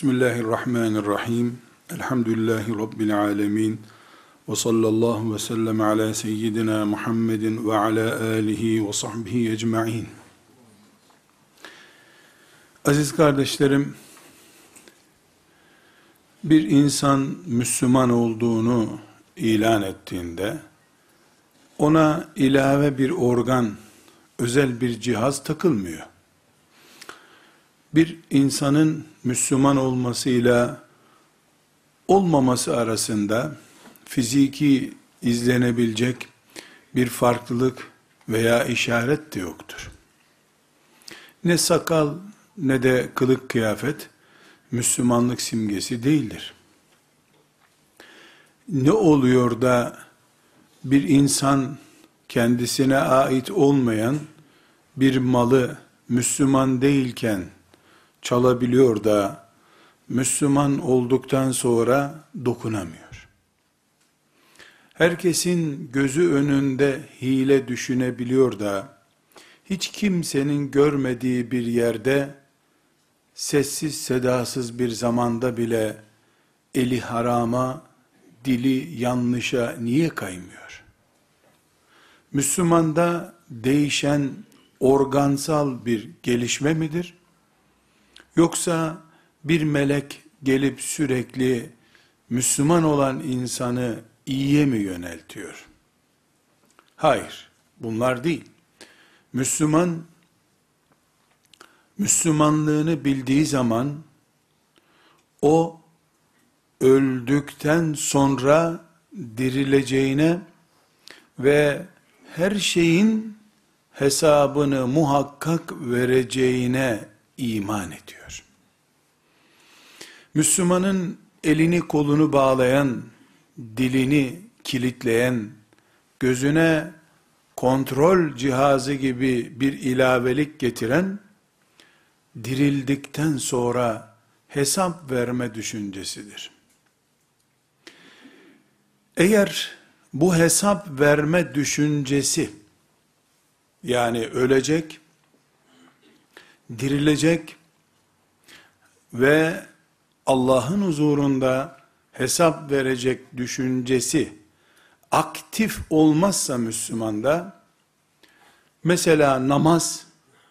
Bismillahirrahmanirrahim. Elhamdülillahi Rabbil alemin. Ve sallallahu ve sellem ala seyyidina Muhammedin ve ala alihi ve sahbihi ecma'in. Aziz kardeşlerim, bir insan Müslüman olduğunu ilan ettiğinde, ona ilave bir organ, özel bir cihaz takılmıyor bir insanın Müslüman olmasıyla olmaması arasında fiziki izlenebilecek bir farklılık veya işaret de yoktur. Ne sakal ne de kılık kıyafet Müslümanlık simgesi değildir. Ne oluyor da bir insan kendisine ait olmayan bir malı Müslüman değilken çalabiliyor da Müslüman olduktan sonra dokunamıyor. Herkesin gözü önünde hile düşünebiliyor da hiç kimsenin görmediği bir yerde sessiz sedasız bir zamanda bile eli harama, dili yanlışa niye kaymıyor? Müslümanda değişen organsal bir gelişme midir? Yoksa bir melek gelip sürekli Müslüman olan insanı iyiye mi yöneltiyor? Hayır, bunlar değil. Müslüman, Müslümanlığını bildiği zaman, o öldükten sonra dirileceğine ve her şeyin hesabını muhakkak vereceğine iman ediyor. Müslümanın elini kolunu bağlayan, dilini kilitleyen, gözüne kontrol cihazı gibi bir ilavelik getiren, dirildikten sonra hesap verme düşüncesidir. Eğer bu hesap verme düşüncesi, yani ölecek, dirilecek ve Allah'ın huzurunda hesap verecek düşüncesi aktif olmazsa Müslümanda mesela namaz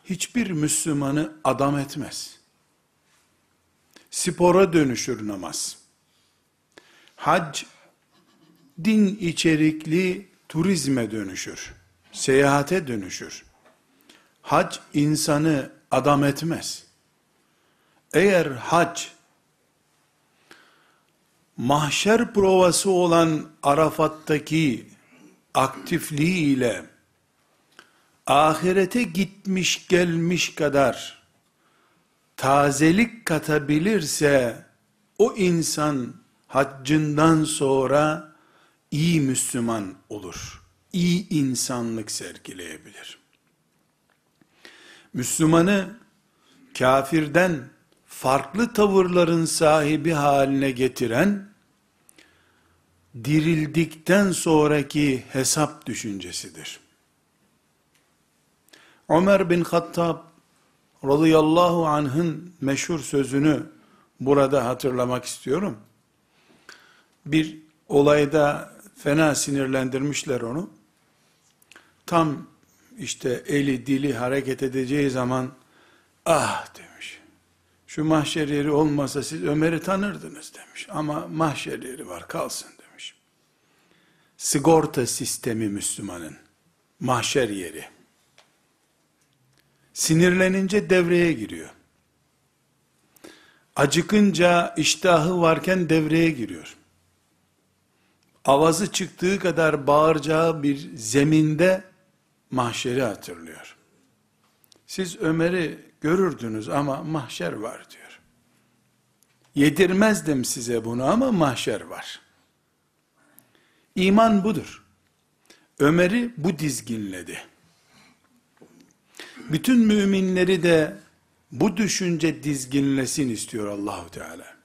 hiçbir Müslümanı adam etmez. Spora dönüşür namaz. Hac din içerikli turizme dönüşür. Seyahate dönüşür. Hac insanı adam etmez. Eğer hac, mahşer provası olan Arafat'taki aktifliği ile ahirete gitmiş gelmiş kadar tazelik katabilirse o insan haccından sonra iyi Müslüman olur. İyi insanlık sergileyebilir. Müslümanı kafirden farklı tavırların sahibi haline getiren dirildikten sonraki hesap düşüncesidir. Ömer bin Hattab radıyallahu anh'ın meşhur sözünü burada hatırlamak istiyorum. Bir olayda fena sinirlendirmişler onu. Tam işte eli dili hareket edeceği zaman ah demiş. Şu mahşer yeri olmasa siz Ömer'i tanırdınız demiş. Ama mahşer yeri var kalsın demiş. Sigorta sistemi Müslümanın. Mahşer yeri. Sinirlenince devreye giriyor. Acıkınca iştahı varken devreye giriyor. Avazı çıktığı kadar bağıracağı bir zeminde mahşeri hatırlıyor. Siz Ömer'i görürdünüz ama mahşer var diyor. Yedirmezdim size bunu ama mahşer var. İman budur. Ömer'i bu dizginledi. Bütün müminleri de bu düşünce dizginlesin istiyor Allahu Teala.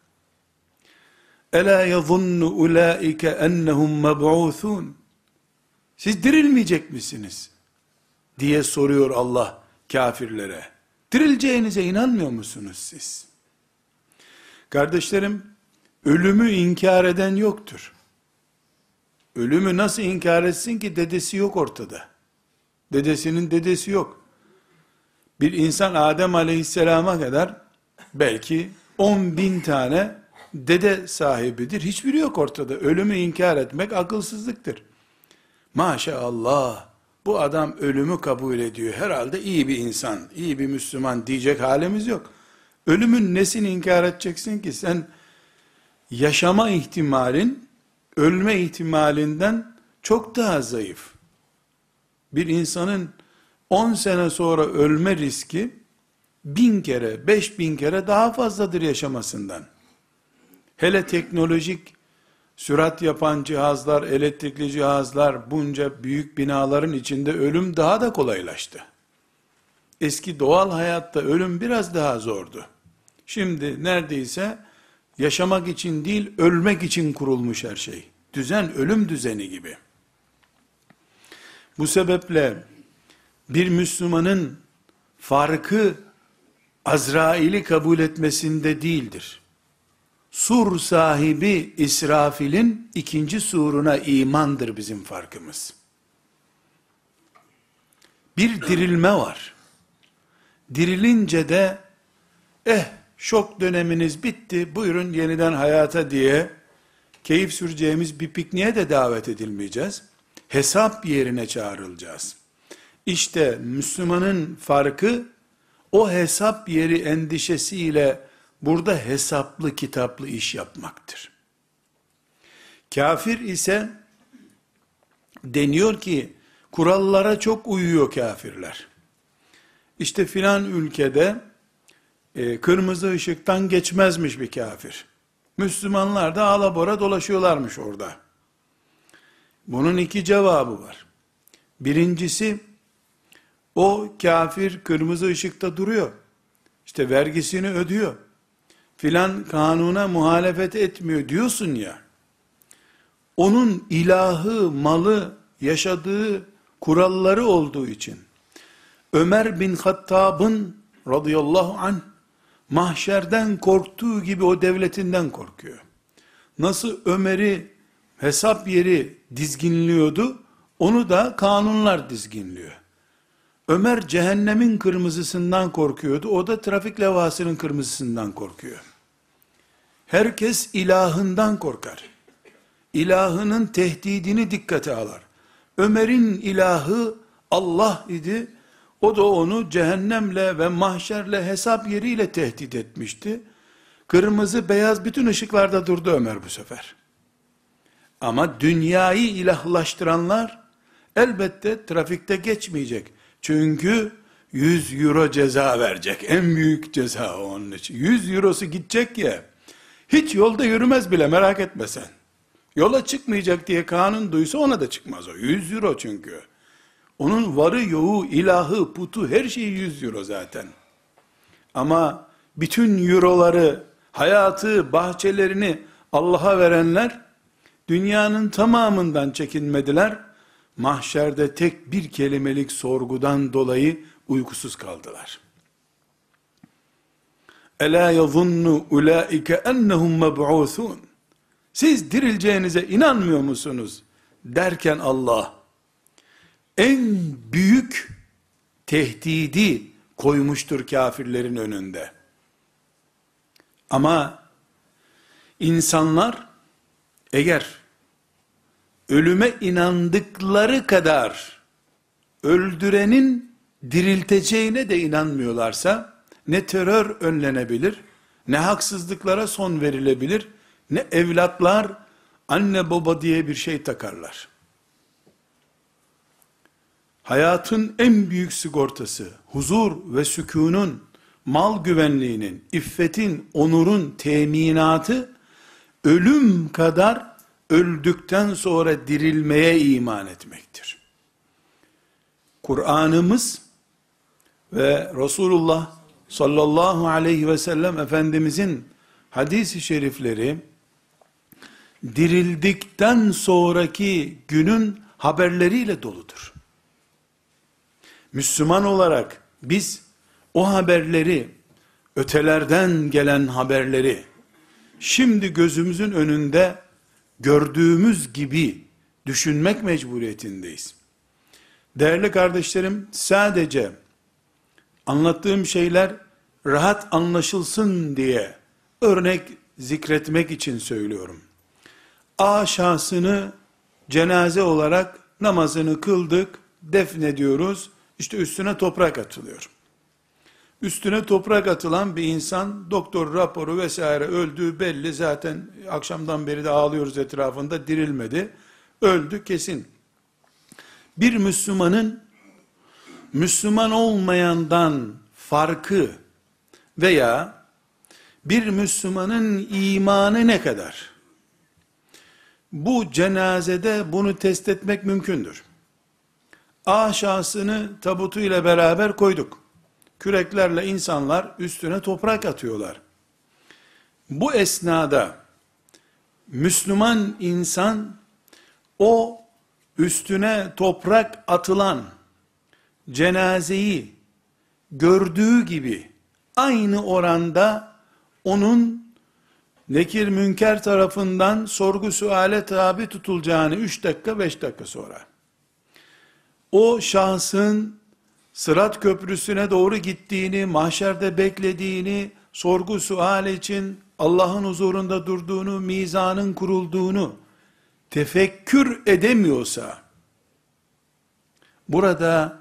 Ela yazunnu ulaike ennehum meb'uthun. Siz dirilmeyecek misiniz? Diye soruyor Allah kafirlere. Dirileceğinize inanmıyor musunuz siz? Kardeşlerim, ölümü inkar eden yoktur. Ölümü nasıl inkar etsin ki dedesi yok ortada. Dedesinin dedesi yok. Bir insan Adem aleyhisselama kadar belki 10 bin tane dede sahibidir. Hiçbiri yok ortada. Ölümü inkar etmek akılsızlıktır. Maşallah bu adam ölümü kabul ediyor. Herhalde iyi bir insan, iyi bir Müslüman diyecek halimiz yok. Ölümün nesini inkar edeceksin ki sen yaşama ihtimalin ölme ihtimalinden çok daha zayıf. Bir insanın 10 sene sonra ölme riski bin kere, beş bin kere daha fazladır yaşamasından. Hele teknolojik sürat yapan cihazlar, elektrikli cihazlar, bunca büyük binaların içinde ölüm daha da kolaylaştı. Eski doğal hayatta ölüm biraz daha zordu. Şimdi neredeyse yaşamak için değil, ölmek için kurulmuş her şey. Düzen ölüm düzeni gibi. Bu sebeple bir Müslümanın farkı Azrail'i kabul etmesinde değildir. Sur sahibi İsrafil'in ikinci suruna imandır bizim farkımız. Bir dirilme var. Dirilince de eh şok döneminiz bitti buyurun yeniden hayata diye keyif süreceğimiz bir pikniğe de davet edilmeyeceğiz. Hesap yerine çağrılacağız. İşte Müslümanın farkı o hesap yeri endişesiyle burada hesaplı kitaplı iş yapmaktır. Kafir ise deniyor ki kurallara çok uyuyor kafirler. İşte filan ülkede e, kırmızı ışıktan geçmezmiş bir kafir. Müslümanlar da alabora dolaşıyorlarmış orada. Bunun iki cevabı var. Birincisi, o kafir kırmızı ışıkta duruyor. İşte vergisini ödüyor. Filan kanuna muhalefet etmiyor diyorsun ya. Onun ilahı, malı, yaşadığı kuralları olduğu için Ömer bin Hattab'ın radıyallahu anh mahşerden korktuğu gibi o devletinden korkuyor. Nasıl Ömer'i hesap yeri dizginliyordu, onu da kanunlar dizginliyor. Ömer cehennemin kırmızısından korkuyordu, o da trafik levhasının kırmızısından korkuyor. Herkes ilahından korkar. İlahının tehdidini dikkate alır. Ömer'in ilahı Allah idi, o da onu cehennemle ve mahşerle hesap yeriyle tehdit etmişti. Kırmızı beyaz bütün ışıklarda durdu Ömer bu sefer. Ama dünyayı ilahlaştıranlar elbette trafikte geçmeyecek. Çünkü 100 euro ceza verecek. En büyük ceza onun için. 100 eurosu gidecek ya. Hiç yolda yürümez bile merak etme sen. Yola çıkmayacak diye kanun duysa ona da çıkmaz o. 100 euro çünkü. Onun varı yoğu, ilahı, putu her şeyi 100 euro zaten. Ama bütün euroları, hayatı, bahçelerini Allah'a verenler dünyanın tamamından çekinmediler. Mahşerde tek bir kelimelik sorgudan dolayı uykusuz kaldılar. Ela yazunnu ulaike ennehum meb'usun. Siz dirileceğinize inanmıyor musunuz? Derken Allah en büyük tehdidi koymuştur kafirlerin önünde. Ama insanlar eğer ölüme inandıkları kadar öldürenin dirilteceğine de inanmıyorlarsa ne terör önlenebilir, ne haksızlıklara son verilebilir, ne evlatlar anne baba diye bir şey takarlar. Hayatın en büyük sigortası, huzur ve sükunun, mal güvenliğinin, iffetin, onurun teminatı, ölüm kadar öldükten sonra dirilmeye iman etmektir. Kur'an'ımız ve Resulullah sallallahu aleyhi ve sellem Efendimizin hadis-i şerifleri, dirildikten sonraki günün haberleriyle doludur. Müslüman olarak biz o haberleri, ötelerden gelen haberleri, şimdi gözümüzün önünde gördüğümüz gibi düşünmek mecburiyetindeyiz. Değerli kardeşlerim, sadece anlattığım şeyler rahat anlaşılsın diye örnek zikretmek için söylüyorum. A şahsını cenaze olarak namazını kıldık, defnediyoruz, işte üstüne toprak atılıyor. Üstüne toprak atılan bir insan, doktor raporu vesaire öldüğü belli zaten akşamdan beri de ağlıyoruz etrafında dirilmedi. Öldü kesin. Bir Müslümanın Müslüman olmayandan farkı veya bir Müslümanın imanı ne kadar? Bu cenazede bunu test etmek mümkündür. A şahsını tabutu ile beraber koyduk. Küreklerle insanlar üstüne toprak atıyorlar. Bu esnada Müslüman insan o üstüne toprak atılan cenazeyi gördüğü gibi aynı oranda onun nekir münker tarafından sorgu suale tabi tutulacağını 3 dakika 5 dakika sonra o şahsın Sırat köprüsüne doğru gittiğini, mahşerde beklediğini, sorgu sual için Allah'ın huzurunda durduğunu, mizanın kurulduğunu tefekkür edemiyorsa, burada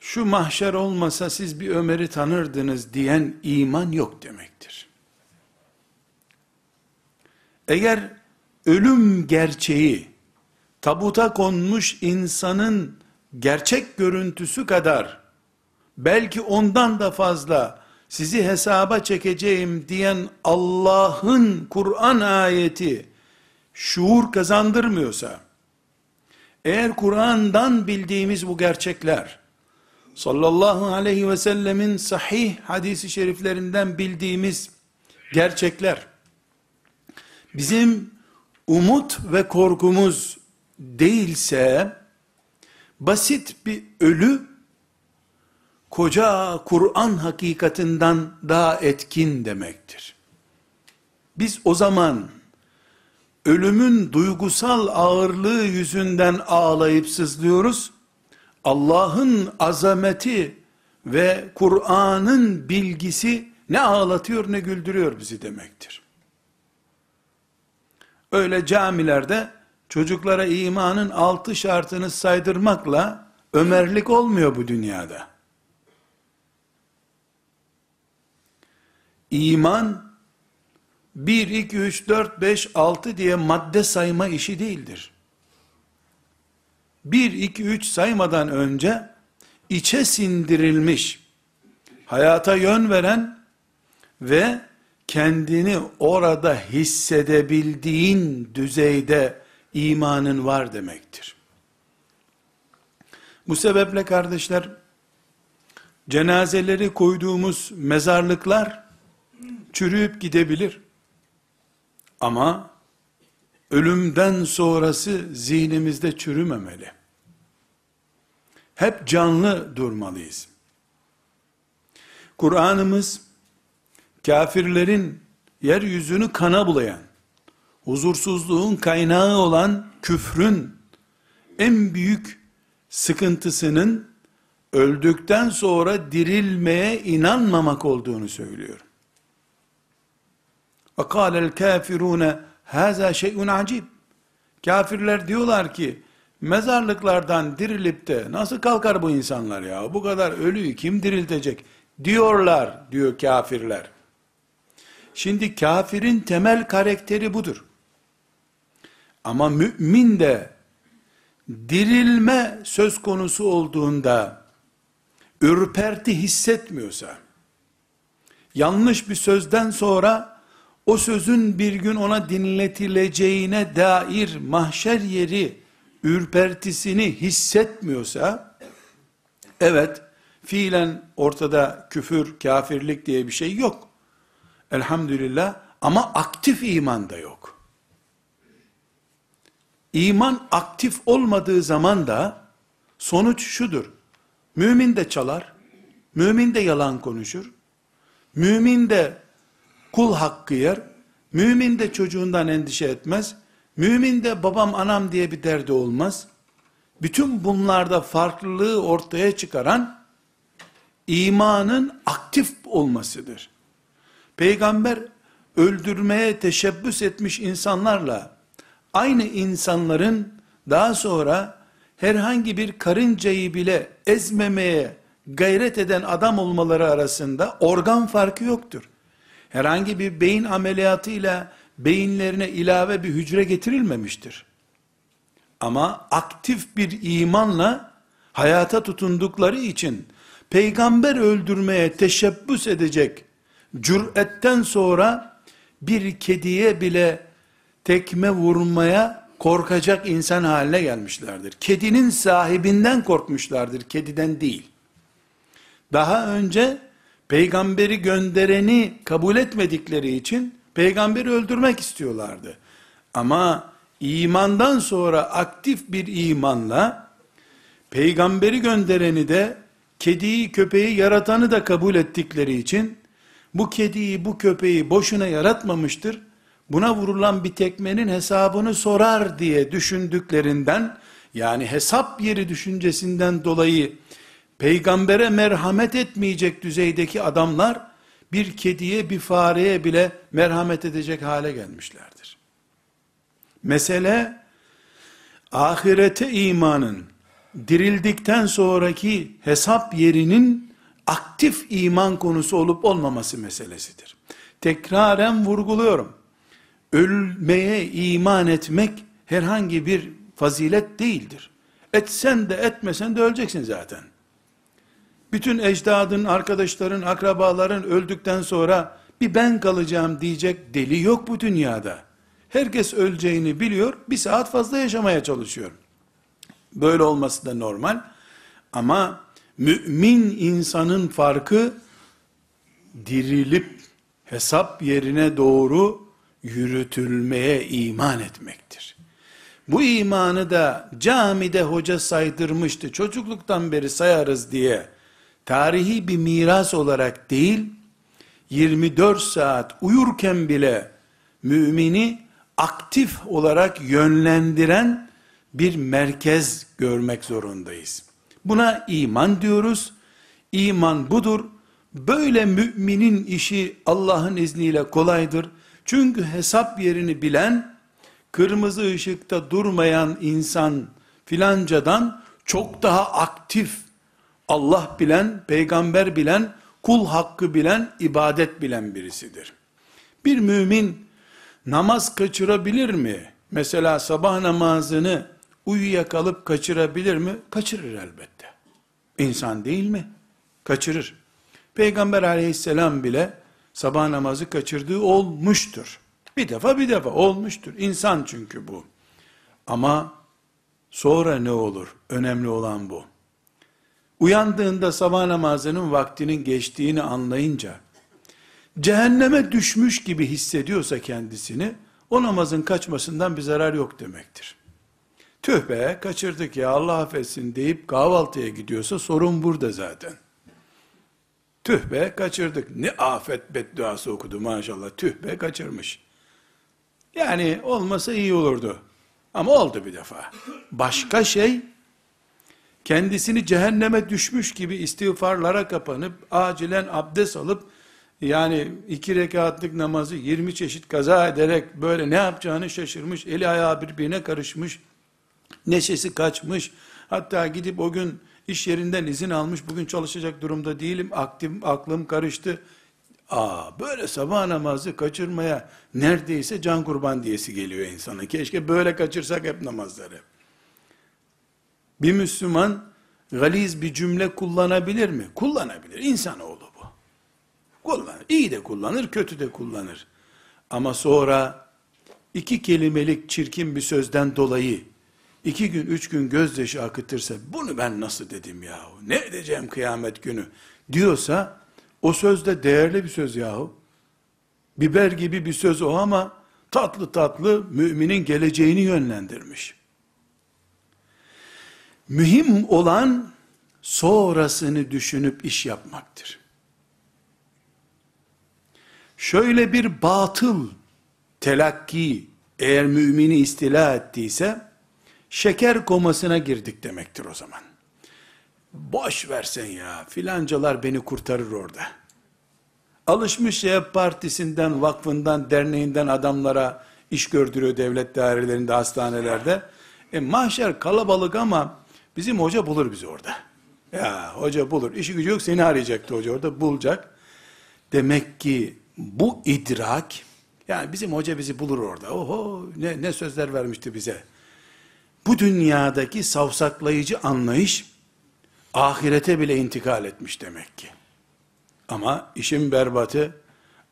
şu mahşer olmasa siz bir Ömer'i tanırdınız diyen iman yok demektir. Eğer ölüm gerçeği tabuta konmuş insanın gerçek görüntüsü kadar belki ondan da fazla sizi hesaba çekeceğim diyen Allah'ın Kur'an ayeti şuur kazandırmıyorsa eğer Kur'an'dan bildiğimiz bu gerçekler sallallahu aleyhi ve sellemin sahih hadisi şeriflerinden bildiğimiz gerçekler bizim umut ve korkumuz değilse basit bir ölü koca Kur'an hakikatinden daha etkin demektir. Biz o zaman ölümün duygusal ağırlığı yüzünden ağlayıp sızlıyoruz. Allah'ın azameti ve Kur'an'ın bilgisi ne ağlatıyor ne güldürüyor bizi demektir. Öyle camilerde çocuklara imanın altı şartını saydırmakla Ömerlik olmuyor bu dünyada. İman 1, 2, 3, 4, 5, 6 diye madde sayma işi değildir. 1, 2, 3 saymadan önce içe sindirilmiş, hayata yön veren ve kendini orada hissedebildiğin düzeyde imanın var demektir. Bu sebeple kardeşler, cenazeleri koyduğumuz mezarlıklar çürüyüp gidebilir. Ama ölümden sonrası zihnimizde çürümemeli. Hep canlı durmalıyız. Kur'an'ımız kafirlerin yeryüzünü kana bulayan, huzursuzluğun kaynağı olan küfrün en büyük sıkıntısının öldükten sonra dirilmeye inanmamak olduğunu söylüyor. Ve kâlel kâfirûne hâzâ şey'un acib. Kafirler diyorlar ki, mezarlıklardan dirilip de nasıl kalkar bu insanlar ya? Bu kadar ölüyü kim diriltecek? Diyorlar, diyor kafirler. Şimdi kafirin temel karakteri budur. Ama mümin de dirilme söz konusu olduğunda ürperti hissetmiyorsa, yanlış bir sözden sonra o sözün bir gün ona dinletileceğine dair mahşer yeri ürpertisini hissetmiyorsa, evet, fiilen ortada küfür, kafirlik diye bir şey yok. Elhamdülillah ama aktif iman da yok. İman aktif olmadığı zaman da sonuç şudur. Mümin de çalar, mümin de yalan konuşur, mümin de kul hakkı yer, Mümin de çocuğundan endişe etmez. Mümin de babam anam diye bir derdi olmaz. Bütün bunlarda farklılığı ortaya çıkaran imanın aktif olmasıdır. Peygamber öldürmeye teşebbüs etmiş insanlarla aynı insanların daha sonra herhangi bir karıncayı bile ezmemeye gayret eden adam olmaları arasında organ farkı yoktur. Herhangi bir beyin ameliyatıyla beyinlerine ilave bir hücre getirilmemiştir. Ama aktif bir imanla hayata tutundukları için peygamber öldürmeye teşebbüs edecek cüretten sonra bir kediye bile tekme vurmaya korkacak insan haline gelmişlerdir. Kedinin sahibinden korkmuşlardır, kediden değil. Daha önce peygamberi göndereni kabul etmedikleri için peygamberi öldürmek istiyorlardı. Ama imandan sonra aktif bir imanla peygamberi göndereni de kediyi köpeği yaratanı da kabul ettikleri için bu kediyi bu köpeği boşuna yaratmamıştır. Buna vurulan bir tekmenin hesabını sorar diye düşündüklerinden yani hesap yeri düşüncesinden dolayı peygambere merhamet etmeyecek düzeydeki adamlar bir kediye bir fareye bile merhamet edecek hale gelmişlerdir. Mesele ahirete imanın dirildikten sonraki hesap yerinin aktif iman konusu olup olmaması meselesidir. Tekraren vurguluyorum. Ölmeye iman etmek herhangi bir fazilet değildir. Etsen de etmesen de öleceksin zaten. Bütün ecdadın, arkadaşların, akrabaların öldükten sonra bir ben kalacağım diyecek deli yok bu dünyada. Herkes öleceğini biliyor, bir saat fazla yaşamaya çalışıyor. Böyle olması da normal. Ama mümin insanın farkı dirilip hesap yerine doğru yürütülmeye iman etmektir. Bu imanı da camide hoca saydırmıştı. Çocukluktan beri sayarız diye tarihi bir miras olarak değil, 24 saat uyurken bile mümini aktif olarak yönlendiren bir merkez görmek zorundayız. Buna iman diyoruz. İman budur. Böyle müminin işi Allah'ın izniyle kolaydır. Çünkü hesap yerini bilen, kırmızı ışıkta durmayan insan filancadan çok daha aktif, Allah bilen, peygamber bilen, kul hakkı bilen, ibadet bilen birisidir. Bir mümin namaz kaçırabilir mi? Mesela sabah namazını uyuyakalıp kaçırabilir mi? Kaçırır elbette. İnsan değil mi? Kaçırır. Peygamber aleyhisselam bile sabah namazı kaçırdığı olmuştur. Bir defa bir defa olmuştur. İnsan çünkü bu. Ama sonra ne olur? Önemli olan bu. Uyandığında sabah namazının vaktinin geçtiğini anlayınca, cehenneme düşmüş gibi hissediyorsa kendisini, o namazın kaçmasından bir zarar yok demektir. Tüh be kaçırdık ya Allah affetsin deyip kahvaltıya gidiyorsa sorun burada zaten. Tüh be kaçırdık. Ne afet bedduası okudu maşallah. Tüh be kaçırmış. Yani olmasa iyi olurdu. Ama oldu bir defa. Başka şey, kendisini cehenneme düşmüş gibi istiğfarlara kapanıp, acilen abdest alıp, yani iki rekatlık namazı 20 çeşit kaza ederek böyle ne yapacağını şaşırmış, eli ayağı birbirine karışmış, neşesi kaçmış, hatta gidip o gün iş yerinden izin almış, bugün çalışacak durumda değilim, aklim, aklım karıştı. Aa, böyle sabah namazı kaçırmaya neredeyse can kurban diyesi geliyor insana. Keşke böyle kaçırsak hep namazları. Bir Müslüman galiz bir cümle kullanabilir mi? Kullanabilir. İnsanoğlu bu. Kullanır. İyi de kullanır, kötü de kullanır. Ama sonra iki kelimelik çirkin bir sözden dolayı iki gün, üç gün gözyaşı akıtırsa, bunu ben nasıl dedim yahu, ne edeceğim kıyamet günü, diyorsa, o söz de değerli bir söz yahu. Biber gibi bir söz o ama, tatlı tatlı müminin geleceğini yönlendirmiş. Mühim olan, sonrasını düşünüp iş yapmaktır. Şöyle bir batıl telakki eğer mümini istila ettiyse şeker komasına girdik demektir o zaman. Boş versen ya filancalar beni kurtarır orada. Alışmış Şehir Partisi'nden, vakfından, derneğinden adamlara iş gördürüyor devlet dairelerinde, hastanelerde. E mahşer kalabalık ama bizim hoca bulur bizi orada. Ya hoca bulur. İşi gücü yok seni arayacaktı hoca orada bulacak. Demek ki bu idrak yani bizim hoca bizi bulur orada. Oho ne, ne sözler vermişti bize. Bu dünyadaki savsaklayıcı anlayış ahirete bile intikal etmiş demek ki. Ama işin berbatı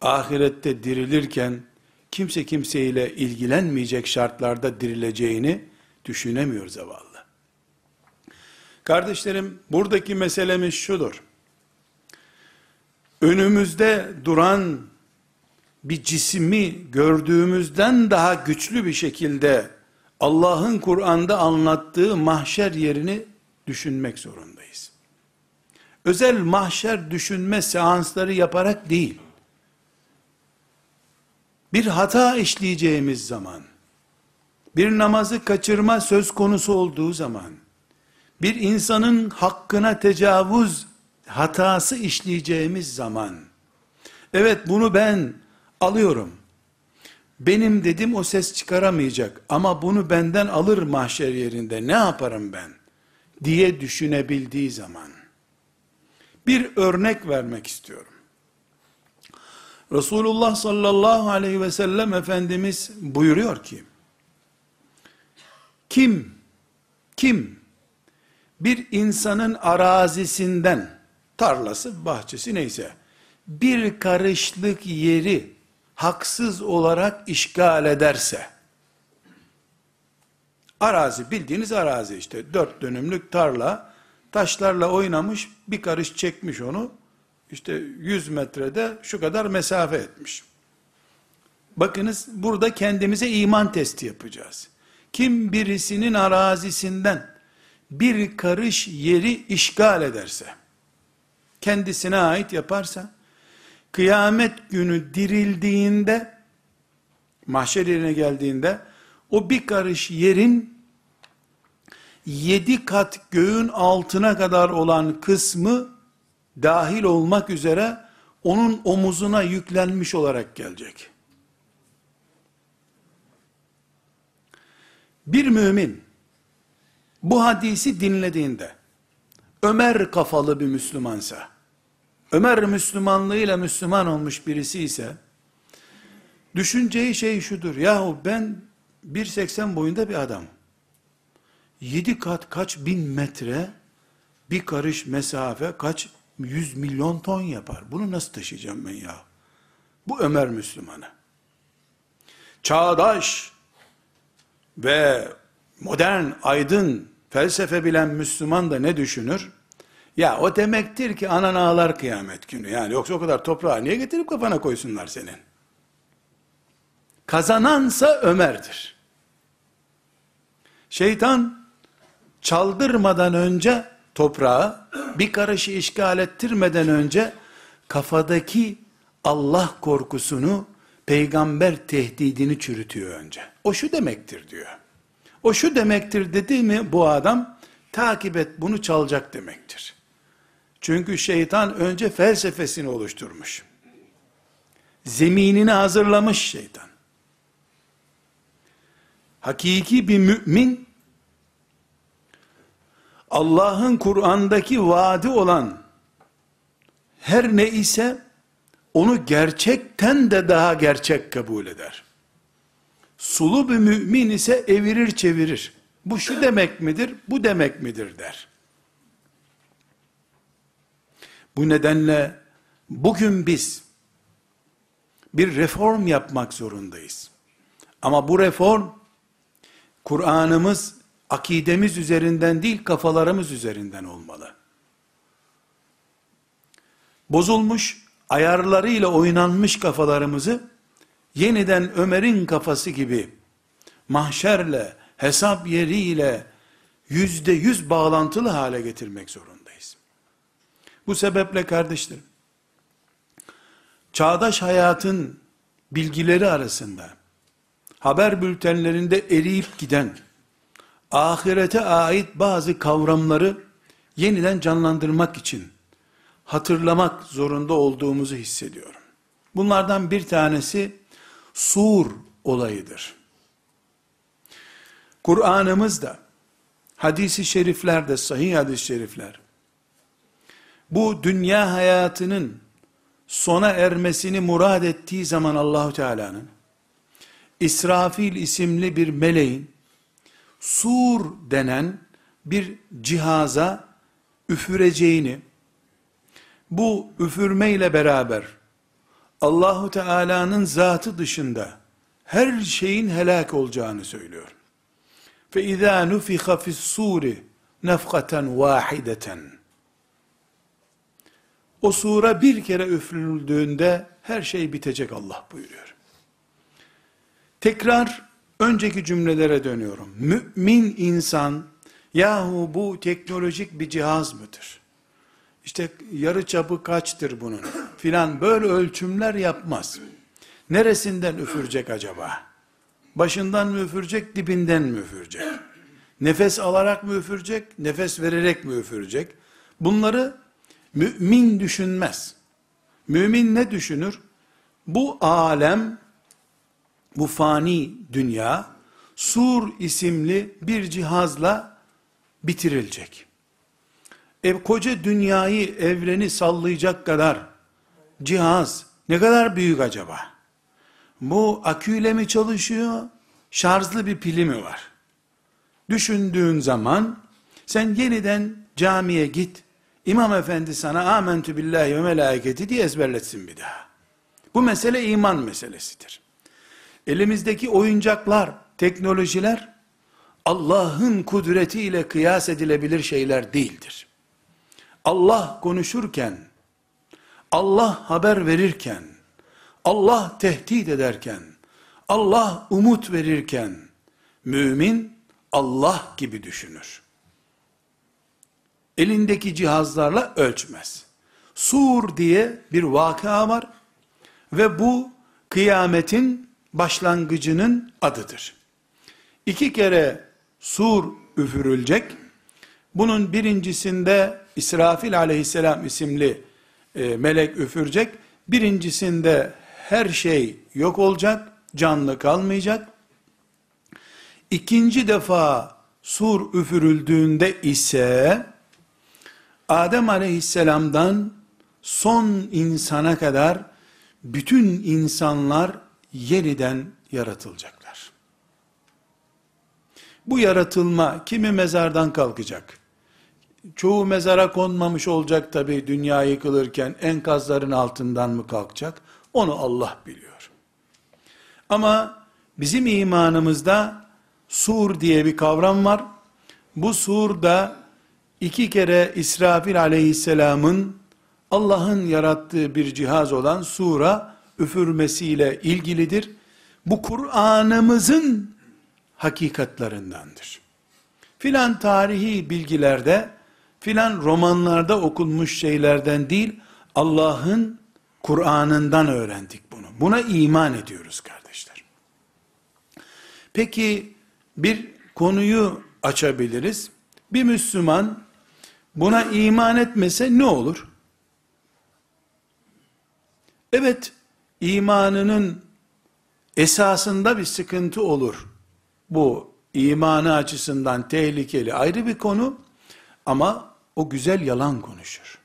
ahirette dirilirken kimse kimseyle ilgilenmeyecek şartlarda dirileceğini düşünemiyor zavallı. Kardeşlerim buradaki meselemiz şudur. Önümüzde duran bir cismi gördüğümüzden daha güçlü bir şekilde Allah'ın Kur'an'da anlattığı mahşer yerini düşünmek zorundayız. Özel mahşer düşünme seansları yaparak değil, bir hata işleyeceğimiz zaman, bir namazı kaçırma söz konusu olduğu zaman, bir insanın hakkına tecavüz hatası işleyeceğimiz zaman, evet bunu ben alıyorum, benim dedim o ses çıkaramayacak. Ama bunu benden alır mahşer yerinde ne yaparım ben? Diye düşünebildiği zaman. Bir örnek vermek istiyorum. Resulullah sallallahu aleyhi ve sellem Efendimiz buyuruyor ki kim kim bir insanın arazisinden tarlası bahçesi neyse bir karışlık yeri haksız olarak işgal ederse, arazi bildiğiniz arazi işte dört dönümlük tarla, taşlarla oynamış bir karış çekmiş onu, işte 100 metrede şu kadar mesafe etmiş. Bakınız burada kendimize iman testi yapacağız. Kim birisinin arazisinden bir karış yeri işgal ederse, kendisine ait yaparsa, kıyamet günü dirildiğinde, mahşer yerine geldiğinde, o bir karış yerin, yedi kat göğün altına kadar olan kısmı, dahil olmak üzere, onun omuzuna yüklenmiş olarak gelecek. Bir mümin, bu hadisi dinlediğinde, Ömer kafalı bir Müslümansa, Ömer Müslümanlığıyla Müslüman olmuş birisi ise, düşüneceği şey şudur, yahu ben 1.80 boyunda bir adam, 7 kat kaç bin metre, bir karış mesafe kaç yüz milyon ton yapar. Bunu nasıl taşıyacağım ben ya? Bu Ömer Müslümanı. Çağdaş ve modern, aydın, felsefe bilen Müslüman da ne düşünür? Ya o demektir ki anan ağlar kıyamet günü. Yani yoksa o kadar toprağı niye getirip kafana koysunlar senin? Kazanansa Ömer'dir. Şeytan çaldırmadan önce toprağı bir karışı işgal ettirmeden önce kafadaki Allah korkusunu peygamber tehdidini çürütüyor önce. O şu demektir diyor. O şu demektir dedi mi bu adam takip et bunu çalacak demektir. Çünkü şeytan önce felsefesini oluşturmuş. Zeminini hazırlamış şeytan. Hakiki bir mümin Allah'ın Kur'an'daki vaadi olan her ne ise onu gerçekten de daha gerçek kabul eder. Sulu bir mümin ise evirir çevirir. Bu şu demek midir, bu demek midir der. Bu nedenle bugün biz bir reform yapmak zorundayız. Ama bu reform Kur'an'ımız akidemiz üzerinden değil kafalarımız üzerinden olmalı. Bozulmuş, ayarlarıyla oynanmış kafalarımızı yeniden Ömer'in kafası gibi mahşerle, hesap yeriyle yüzde yüz bağlantılı hale getirmek zorundayız. Bu sebeple kardeşlerim, çağdaş hayatın bilgileri arasında haber bültenlerinde eriyip giden, ahirete ait bazı kavramları yeniden canlandırmak için hatırlamak zorunda olduğumuzu hissediyorum. Bunlardan bir tanesi sur olayıdır. Kur'an'ımızda, hadisi şeriflerde, sahih hadis-i şerifler, bu dünya hayatının sona ermesini murad ettiği zaman Allahu Teala'nın İsrafil isimli bir meleğin sur denen bir cihaza üfüreceğini bu üfürmeyle beraber Allahu Teala'nın zatı dışında her şeyin helak olacağını söylüyor. Fe izâ nufiha fis-sûri nefkaten vâhideten. O sura bir kere üfürüldüğünde her şey bitecek Allah buyuruyor. Tekrar önceki cümlelere dönüyorum. Mümin insan yahu bu teknolojik bir cihaz mıdır? İşte yarı çapı kaçtır bunun? Filan böyle ölçümler yapmaz. Neresinden üfürecek acaba? Başından mı üfürecek, dibinden mi üfürecek? Nefes alarak mı üfürecek, nefes vererek mi üfürecek? Bunları mümin düşünmez. Mümin ne düşünür? Bu alem, bu fani dünya, sur isimli bir cihazla bitirilecek. E, koca dünyayı, evreni sallayacak kadar cihaz ne kadar büyük acaba? Bu aküyle mi çalışıyor? Şarjlı bir pili mi var? Düşündüğün zaman sen yeniden camiye git. İmam efendi sana amentü billahi ve melaketi diye ezberletsin bir daha. Bu mesele iman meselesidir. Elimizdeki oyuncaklar, teknolojiler Allah'ın kudretiyle kıyas edilebilir şeyler değildir. Allah konuşurken, Allah haber verirken, Allah tehdit ederken, Allah umut verirken, mümin Allah gibi düşünür. Elindeki cihazlarla ölçmez. Sur diye bir vaka var ve bu kıyametin başlangıcının adıdır. İki kere sur üfürülecek. Bunun birincisinde İsrafil aleyhisselam isimli e, melek üfürecek. Birincisinde her şey yok olacak, canlı kalmayacak. İkinci defa sur üfürüldüğünde ise Adem aleyhisselamdan son insana kadar bütün insanlar yeniden yaratılacaklar. Bu yaratılma kimi mezardan kalkacak, çoğu mezara konmamış olacak tabi dünya yıkılırken enkazların altından mı kalkacak? Onu Allah biliyor. Ama bizim imanımızda sur diye bir kavram var. Bu sur da iki kere İsrafil aleyhisselamın Allah'ın yarattığı bir cihaz olan sura üfürmesiyle ilgilidir. Bu Kur'an'ımızın hakikatlerindendir. Filan tarihi bilgilerde, filan romanlarda okunmuş şeylerden değil, Allah'ın Kur'an'ından öğrendik bunu. Buna iman ediyoruz kardeşler. Peki bir konuyu açabiliriz. Bir Müslüman buna iman etmese ne olur? Evet, imanının esasında bir sıkıntı olur. Bu imanı açısından tehlikeli ayrı bir konu ama o güzel yalan konuşur.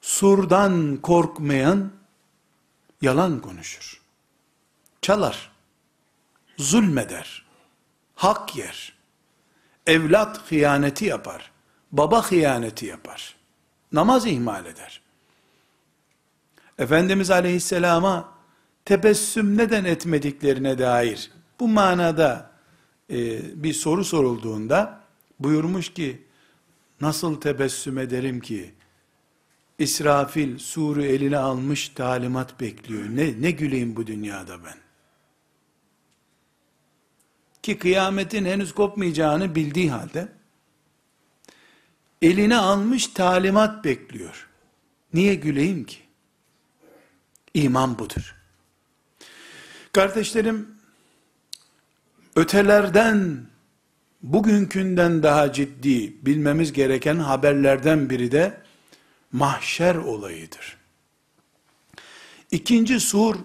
Surdan korkmayan yalan konuşur. Çalar, zulmeder, hak yer, evlat hıyaneti yapar, baba hıyaneti yapar, namaz ihmal eder. Efendimiz aleyhisselama tebessüm neden etmediklerine dair bu manada e, bir soru sorulduğunda buyurmuş ki nasıl tebessüm ederim ki İsrafil suru eline almış talimat bekliyor. Ne, ne güleyim bu dünyada ben. Ki kıyametin henüz kopmayacağını bildiği halde eline almış talimat bekliyor. Niye güleyim ki? İman budur. Kardeşlerim, ötelerden, bugünkünden daha ciddi bilmemiz gereken haberlerden biri de mahşer olayıdır. İkinci sur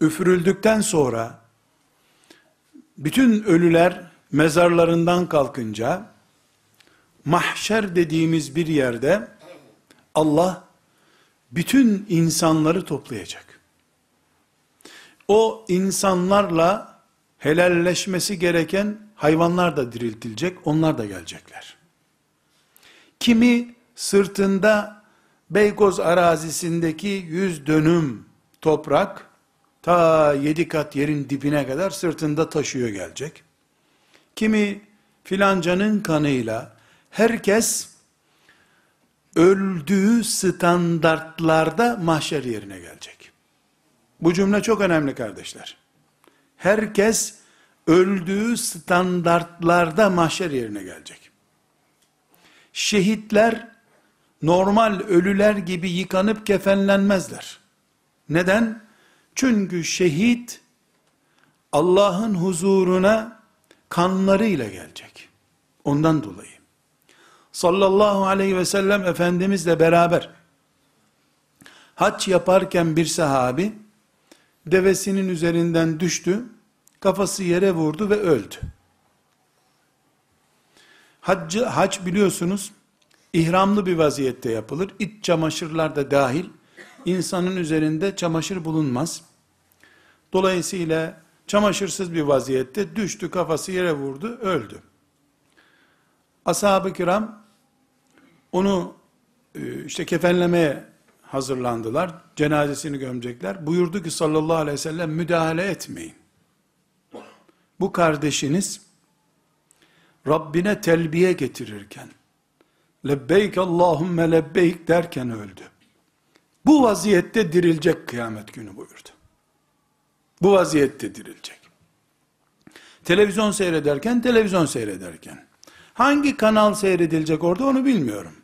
üfürüldükten sonra bütün ölüler mezarlarından kalkınca mahşer dediğimiz bir yerde Allah bütün insanları toplayacak. O insanlarla helalleşmesi gereken hayvanlar da diriltilecek, onlar da gelecekler. Kimi sırtında Beykoz arazisindeki yüz dönüm toprak, ta yedi kat yerin dibine kadar sırtında taşıyor gelecek. Kimi filancanın kanıyla, herkes öldüğü standartlarda mahşer yerine gelecek. Bu cümle çok önemli kardeşler. Herkes öldüğü standartlarda mahşer yerine gelecek. Şehitler normal ölüler gibi yıkanıp kefenlenmezler. Neden? Çünkü şehit Allah'ın huzuruna kanlarıyla gelecek. Ondan dolayı. Sallallahu aleyhi ve sellem Efendimizle beraber haç yaparken bir sahabi devesinin üzerinden düştü, kafası yere vurdu ve öldü. Haccı, hac biliyorsunuz ihramlı bir vaziyette yapılır. İç çamaşırlar da dahil insanın üzerinde çamaşır bulunmaz. Dolayısıyla çamaşırsız bir vaziyette düştü, kafası yere vurdu, öldü. Ashab-ı kiram onu e, işte kefenlemeye hazırlandılar. Cenazesini gömecekler. Buyurdu ki sallallahu aleyhi ve sellem müdahale etmeyin. Bu kardeşiniz Rabbine telbiye getirirken lebbeyk Allahümme lebbeyk derken öldü. Bu vaziyette dirilecek kıyamet günü buyurdu. Bu vaziyette dirilecek. Televizyon seyrederken, televizyon seyrederken. Hangi kanal seyredilecek orada onu bilmiyorum.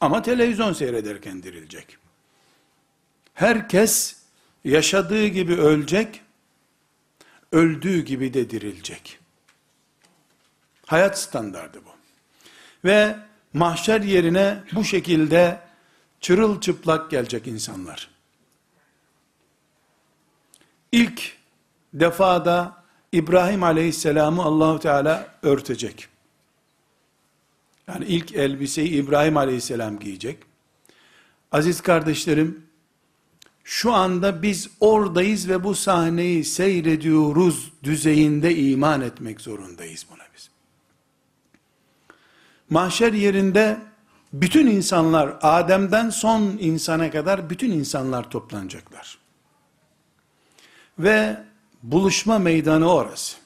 Ama televizyon seyrederken dirilecek. Herkes yaşadığı gibi ölecek, öldüğü gibi de dirilecek. Hayat standardı bu. Ve mahşer yerine bu şekilde çırılçıplak gelecek insanlar. İlk defada İbrahim Aleyhisselam'ı Allahu Teala örtecek. Yani ilk elbiseyi İbrahim Aleyhisselam giyecek. Aziz kardeşlerim, şu anda biz oradayız ve bu sahneyi seyrediyoruz düzeyinde iman etmek zorundayız buna biz. Mahşer yerinde bütün insanlar, Adem'den son insana kadar bütün insanlar toplanacaklar. Ve buluşma meydanı orası.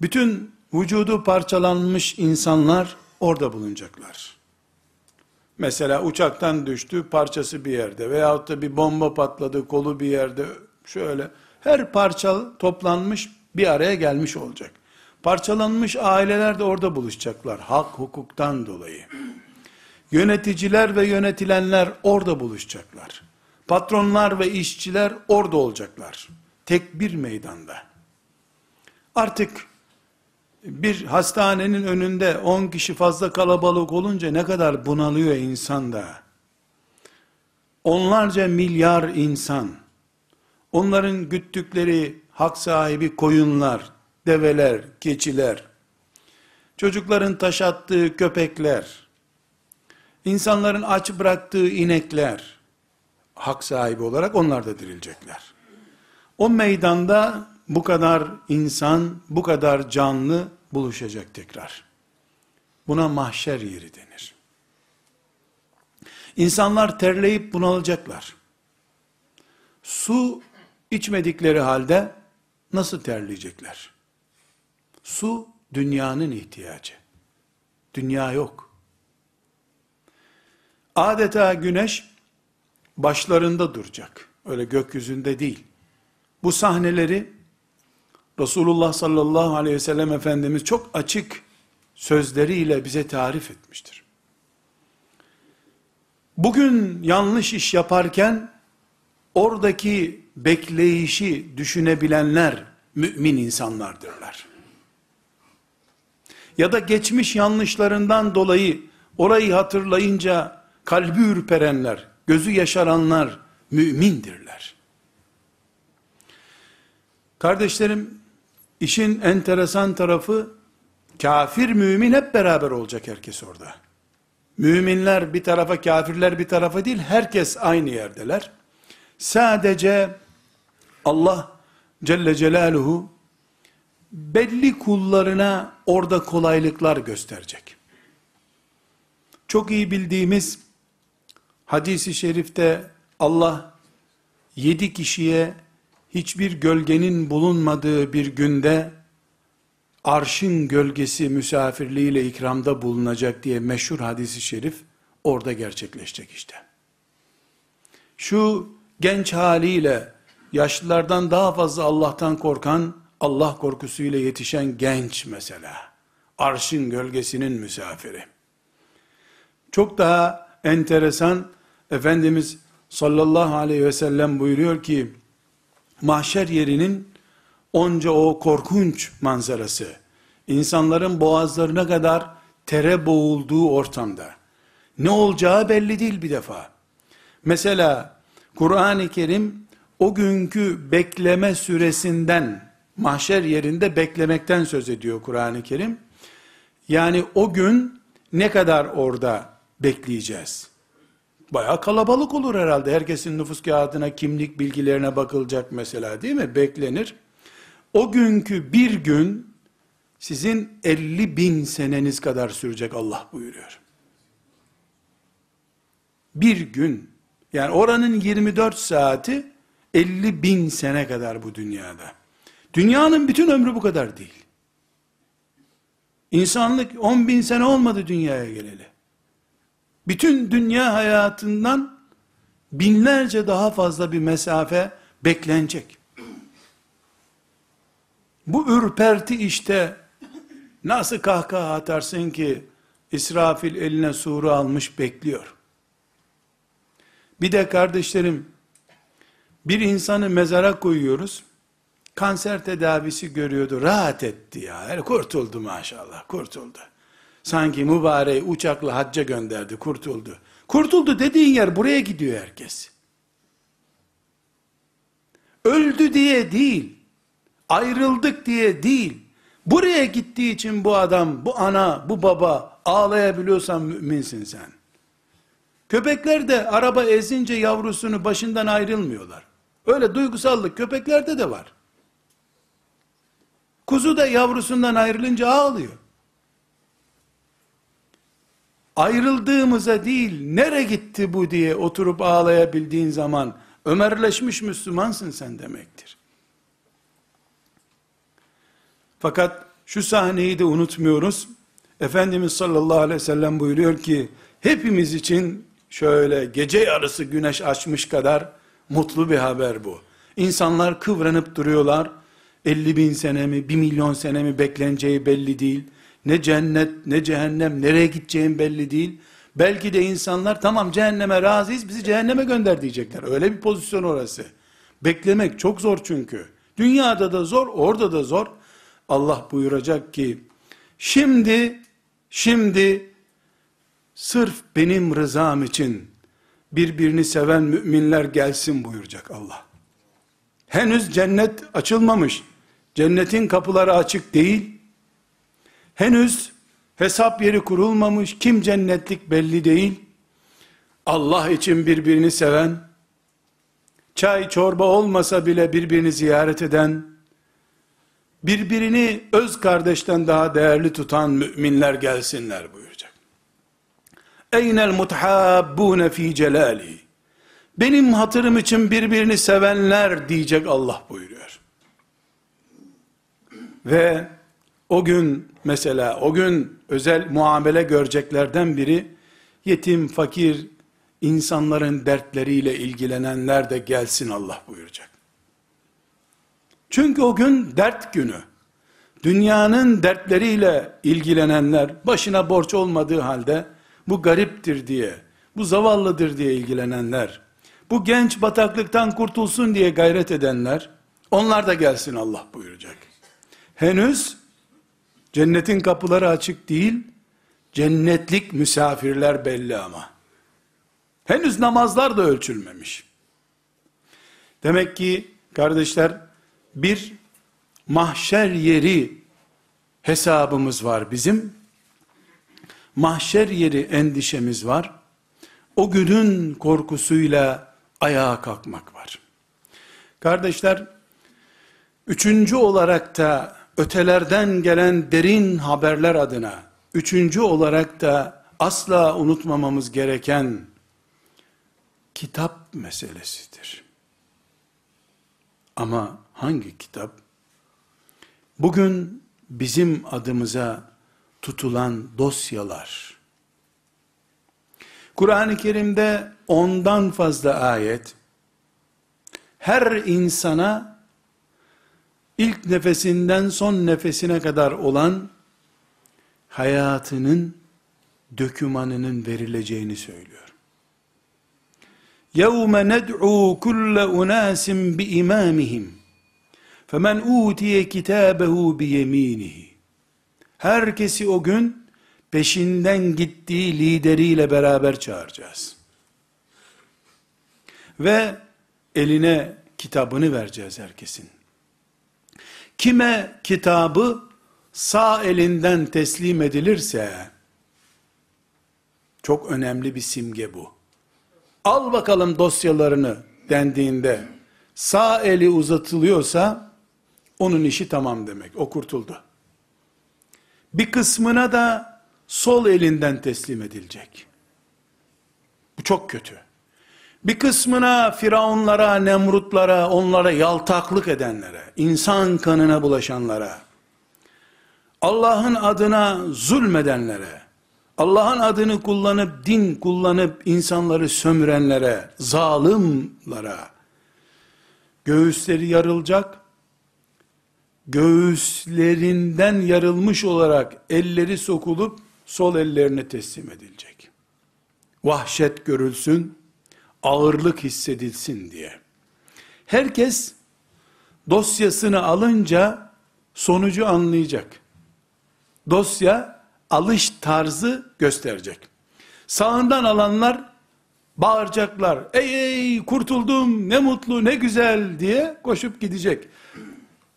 Bütün vücudu parçalanmış insanlar orada bulunacaklar. Mesela uçaktan düştü, parçası bir yerde veyahut da bir bomba patladı, kolu bir yerde şöyle. Her parça toplanmış bir araya gelmiş olacak. Parçalanmış aileler de orada buluşacaklar. Hak hukuktan dolayı. Yöneticiler ve yönetilenler orada buluşacaklar. Patronlar ve işçiler orada olacaklar. Tek bir meydanda. Artık bir hastanenin önünde 10 kişi fazla kalabalık olunca ne kadar bunalıyor insan da. Onlarca milyar insan, onların güttükleri hak sahibi koyunlar, develer, keçiler, çocukların taş attığı köpekler, insanların aç bıraktığı inekler, hak sahibi olarak onlar da dirilecekler. O meydanda bu kadar insan, bu kadar canlı buluşacak tekrar. Buna mahşer yeri denir. İnsanlar terleyip bunalacaklar. Su içmedikleri halde nasıl terleyecekler? Su dünyanın ihtiyacı. Dünya yok. Adeta güneş başlarında duracak. Öyle gökyüzünde değil. Bu sahneleri Resulullah sallallahu aleyhi ve sellem Efendimiz çok açık sözleriyle bize tarif etmiştir. Bugün yanlış iş yaparken oradaki bekleyişi düşünebilenler mümin insanlardırlar. Ya da geçmiş yanlışlarından dolayı orayı hatırlayınca kalbi ürperenler, gözü yaşaranlar mümindirler. Kardeşlerim, işin enteresan tarafı kafir mümin hep beraber olacak herkes orada. Müminler bir tarafa, kafirler bir tarafa değil, herkes aynı yerdeler. Sadece Allah Celle Celaluhu belli kullarına orada kolaylıklar gösterecek. Çok iyi bildiğimiz hadisi şerifte Allah yedi kişiye hiçbir gölgenin bulunmadığı bir günde arşın gölgesi misafirliğiyle ikramda bulunacak diye meşhur hadisi şerif orada gerçekleşecek işte. Şu genç haliyle yaşlılardan daha fazla Allah'tan korkan, Allah korkusuyla yetişen genç mesela. Arşın gölgesinin misafiri. Çok daha enteresan, Efendimiz sallallahu aleyhi ve sellem buyuruyor ki, mahşer yerinin onca o korkunç manzarası, insanların boğazlarına kadar tere boğulduğu ortamda, ne olacağı belli değil bir defa. Mesela, Kur'an-ı Kerim, o günkü bekleme süresinden, mahşer yerinde beklemekten söz ediyor Kur'an-ı Kerim. Yani o gün ne kadar orada bekleyeceğiz? Baya kalabalık olur herhalde. Herkesin nüfus kağıdına, kimlik bilgilerine bakılacak mesela değil mi? Beklenir. O günkü bir gün sizin 50 bin seneniz kadar sürecek Allah buyuruyor. Bir gün, yani oranın 24 saati 50 bin sene kadar bu dünyada. Dünyanın bütün ömrü bu kadar değil. İnsanlık 10 bin sene olmadı dünyaya geleli. Bütün dünya hayatından binlerce daha fazla bir mesafe beklenecek. Bu ürperti işte nasıl kahkaha atarsın ki İsrafil eline suru almış bekliyor. Bir de kardeşlerim bir insanı mezara koyuyoruz. Kanser tedavisi görüyordu. Rahat etti ya. Yani kurtuldu maşallah. Kurtuldu. Sanki mübareği uçakla hacca gönderdi. Kurtuldu. Kurtuldu dediğin yer buraya gidiyor herkes. Öldü diye değil. Ayrıldık diye değil. Buraya gittiği için bu adam, bu ana, bu baba ağlayabiliyorsan müminsin sen. Köpekler de araba ezince yavrusunu başından ayrılmıyorlar. Öyle duygusallık köpeklerde de var. Kuzu da yavrusundan ayrılınca ağlıyor. Ayrıldığımıza değil, nere gitti bu diye oturup ağlayabildiğin zaman, Ömerleşmiş Müslümansın sen demektir. Fakat şu sahneyi de unutmuyoruz. Efendimiz sallallahu aleyhi ve sellem buyuruyor ki, hepimiz için şöyle gece yarısı güneş açmış kadar mutlu bir haber bu. İnsanlar kıvranıp duruyorlar. 50 bin sene mi, 1 milyon sene mi bekleneceği belli değil. Ne cennet, ne cehennem, nereye gideceğim belli değil. Belki de insanlar tamam cehenneme razıyız, bizi cehenneme gönder diyecekler. Öyle bir pozisyon orası. Beklemek çok zor çünkü. Dünyada da zor, orada da zor. Allah buyuracak ki, şimdi, şimdi, sırf benim rızam için, birbirini seven müminler gelsin buyuracak Allah. Henüz cennet açılmamış. Cennetin kapıları açık değil. Henüz hesap yeri kurulmamış. Kim cennetlik belli değil. Allah için birbirini seven, çay çorba olmasa bile birbirini ziyaret eden, birbirini öz kardeşten daha değerli tutan müminler gelsinler buyuracak. Eynel mutahabbune fi celali. Benim hatırım için birbirini sevenler diyecek Allah buyuruyor. Ve o gün mesela o gün özel muamele göreceklerden biri yetim, fakir insanların dertleriyle ilgilenenler de gelsin Allah buyuracak. Çünkü o gün dert günü. Dünyanın dertleriyle ilgilenenler başına borç olmadığı halde bu gariptir diye, bu zavallıdır diye ilgilenenler, bu genç bataklıktan kurtulsun diye gayret edenler, onlar da gelsin Allah buyuracak. Henüz cennetin kapıları açık değil, cennetlik misafirler belli ama. Henüz namazlar da ölçülmemiş. Demek ki kardeşler bir mahşer yeri hesabımız var bizim. Mahşer yeri endişemiz var. O günün korkusuyla ayağa kalkmak var. Kardeşler, üçüncü olarak da ötelerden gelen derin haberler adına, üçüncü olarak da asla unutmamamız gereken kitap meselesidir. Ama hangi kitap? Bugün bizim adımıza tutulan dosyalar. Kur'an-ı Kerim'de ondan fazla ayet, her insana ilk nefesinden son nefesine kadar olan hayatının dökümanının verileceğini söylüyor. يَوْمَ نَدْعُوا كُلَّ أُنَاسٍ بِإِمَامِهِمْ فَمَنْ اُوْتِيَ كِتَابَهُ بِيَم۪ينِهِ Herkesi o gün peşinden gittiği lideriyle beraber çağıracağız. Ve eline kitabını vereceğiz herkesin. Kime kitabı sağ elinden teslim edilirse, çok önemli bir simge bu. Al bakalım dosyalarını dendiğinde, sağ eli uzatılıyorsa, onun işi tamam demek, o kurtuldu. Bir kısmına da sol elinden teslim edilecek. Bu çok kötü. Bir kısmına firavunlara, nemrutlara, onlara yaltaklık edenlere, insan kanına bulaşanlara, Allah'ın adına zulmedenlere, Allah'ın adını kullanıp, din kullanıp insanları sömürenlere, zalimlara, göğüsleri yarılacak, göğüslerinden yarılmış olarak elleri sokulup, sol ellerine teslim edilecek. Vahşet görülsün, ağırlık hissedilsin diye. Herkes dosyasını alınca sonucu anlayacak. Dosya alış tarzı gösterecek. Sağından alanlar bağıracaklar. Ey ey kurtuldum ne mutlu ne güzel diye koşup gidecek.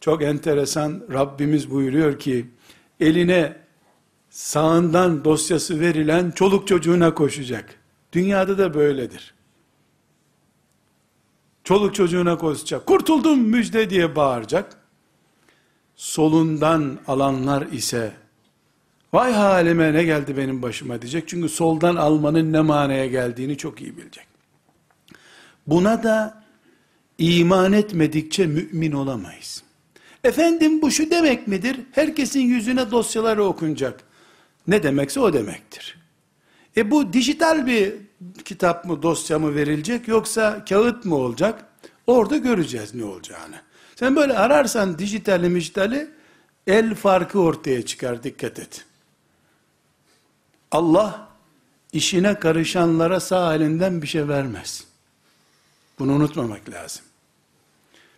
Çok enteresan Rabbimiz buyuruyor ki eline sağından dosyası verilen çoluk çocuğuna koşacak. Dünyada da böyledir. Çoluk çocuğuna koşacak. Kurtuldum müjde diye bağıracak. Solundan alanlar ise vay halime ne geldi benim başıma diyecek. Çünkü soldan almanın ne manaya geldiğini çok iyi bilecek. Buna da iman etmedikçe mümin olamayız. Efendim bu şu demek midir? Herkesin yüzüne dosyaları okunacak. Ne demekse o demektir. E bu dijital bir kitap mı dosya mı verilecek yoksa kağıt mı olacak? Orada göreceğiz ne olacağını. Sen böyle ararsan dijitali mijitali el farkı ortaya çıkar dikkat et. Allah işine karışanlara sağ elinden bir şey vermez. Bunu unutmamak lazım.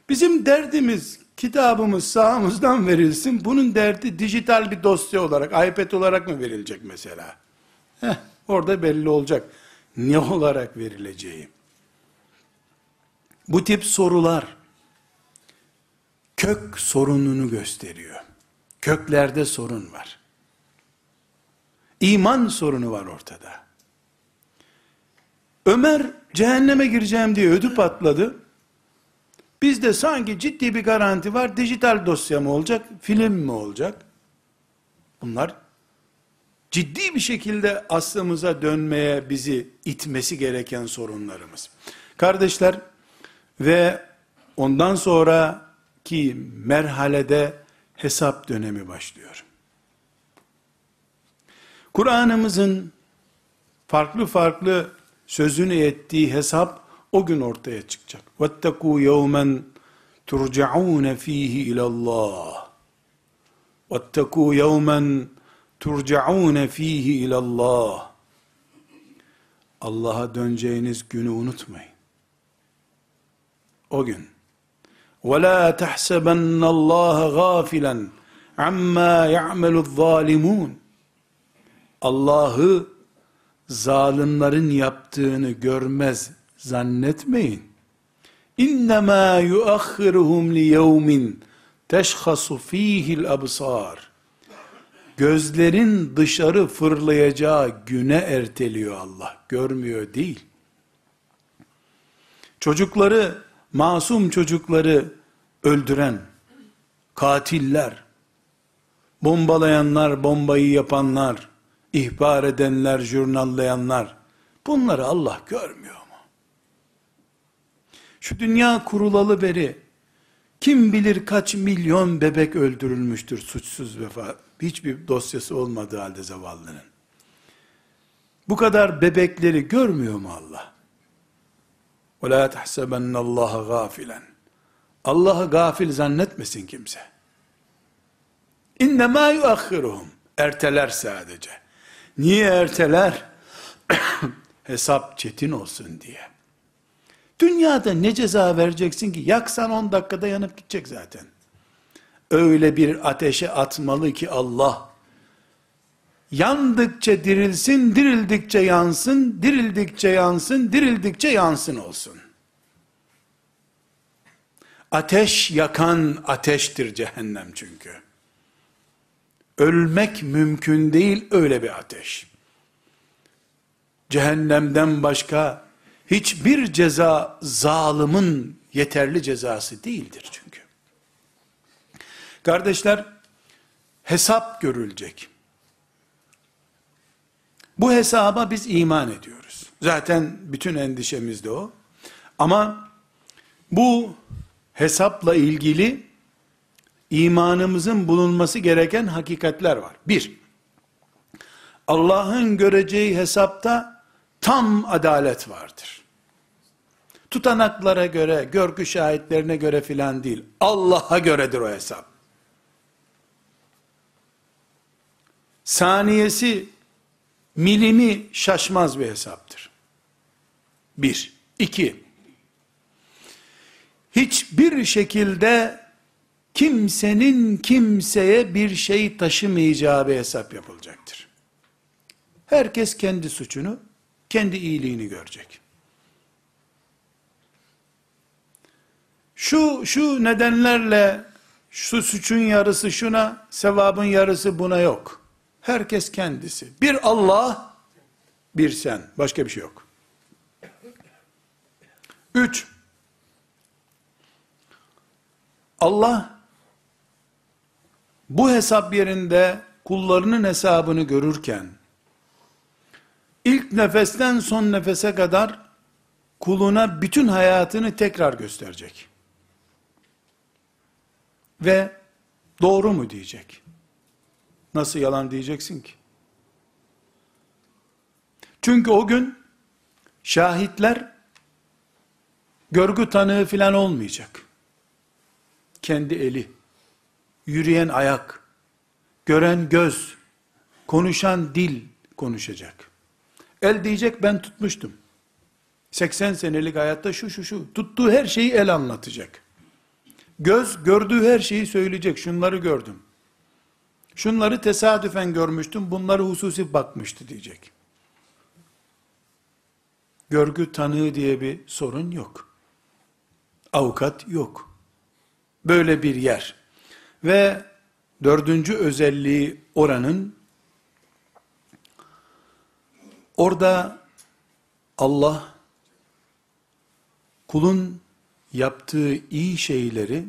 Bizim derdimiz kitabımız sağımızdan verilsin. Bunun derdi dijital bir dosya olarak, iPad olarak mı verilecek mesela? Heh, orada belli olacak. Ne olarak verileceği. Bu tip sorular kök sorununu gösteriyor. Köklerde sorun var. İman sorunu var ortada. Ömer cehenneme gireceğim diye ödü patladı. Bizde sanki ciddi bir garanti var. Dijital dosya mı olacak, film mi olacak? Bunlar ciddi bir şekilde aslımıza dönmeye bizi itmesi gereken sorunlarımız. Kardeşler ve ondan sonraki merhalede hesap dönemi başlıyor. Kur'an'ımızın farklı farklı sözünü ettiği hesap o gün ortaya çıkacak. وَاتَّقُوا يَوْمًا تُرْجَعُونَ ف۪يهِ اِلَى اللّٰهِ وَاتَّقُوا يَوْمًا تُرْجَعُونَ ف۪يهِ اِلَى اللّٰهِ Allah'a döneceğiniz günü unutmayın. o gün. وَلَا تَحْسَبَنَّ اللّٰهَ غَافِلًا عَمَّا يَعْمَلُ الظَّالِمُونَ Allah'ı zalimlerin yaptığını görmez zannetmeyin. İnnemâ yuakhiruhum li yevmin teşhasu fihil absar. Gözlerin dışarı fırlayacağı güne erteliyor Allah. Görmüyor değil. Çocukları, masum çocukları öldüren, katiller, bombalayanlar, bombayı yapanlar, ihbar edenler, jurnallayanlar, bunları Allah görmüyor mu? Şu dünya kurulalı beri, kim bilir kaç milyon bebek öldürülmüştür suçsuz vefa. Hiçbir dosyası olmadığı halde zavallının. Bu kadar bebekleri görmüyor mu Allah? وَلَا تَحْسَبَنَّ اللّٰهَ غَافِلًا Allah'ı gafil zannetmesin kimse. اِنَّمَا يُؤَخِّرُهُمْ Erteler sadece. Niye erteler? Hesap çetin olsun diye. Dünyada ne ceza vereceksin ki? Yaksan 10 dakikada yanıp gidecek zaten. Öyle bir ateşe atmalı ki Allah, yandıkça dirilsin, dirildikçe yansın, dirildikçe yansın, dirildikçe yansın olsun. Ateş yakan ateştir cehennem çünkü. Ölmek mümkün değil öyle bir ateş. Cehennemden başka hiçbir ceza zalimin yeterli cezası değildir çünkü. Kardeşler, hesap görülecek. Bu hesaba biz iman ediyoruz. Zaten bütün endişemiz de o. Ama bu hesapla ilgili imanımızın bulunması gereken hakikatler var. Bir, Allah'ın göreceği hesapta tam adalet vardır. Tutanaklara göre, görgü şahitlerine göre filan değil. Allah'a göredir o hesap. Saniyesi, milimi şaşmaz bir hesaptır. Bir. iki. Hiçbir şekilde kimsenin kimseye bir şey taşımayacağı bir hesap yapılacaktır. Herkes kendi suçunu, kendi iyiliğini görecek. Şu, şu nedenlerle, şu suçun yarısı şuna, sevabın yarısı buna yok. Herkes kendisi. Bir Allah, bir sen. Başka bir şey yok. Üç, Allah bu hesap yerinde kullarının hesabını görürken, ilk nefesten son nefese kadar kuluna bütün hayatını tekrar gösterecek. Ve doğru mu diyecek. Nasıl yalan diyeceksin ki? Çünkü o gün şahitler görgü tanığı filan olmayacak. Kendi eli, yürüyen ayak, gören göz, konuşan dil konuşacak. El diyecek ben tutmuştum. 80 senelik hayatta şu şu şu. Tuttuğu her şeyi el anlatacak. Göz gördüğü her şeyi söyleyecek. Şunları gördüm. Şunları tesadüfen görmüştüm. Bunları hususi bakmıştı diyecek. Görgü tanığı diye bir sorun yok. Avukat yok. Böyle bir yer. Ve dördüncü özelliği oranın orada Allah kulun yaptığı iyi şeyleri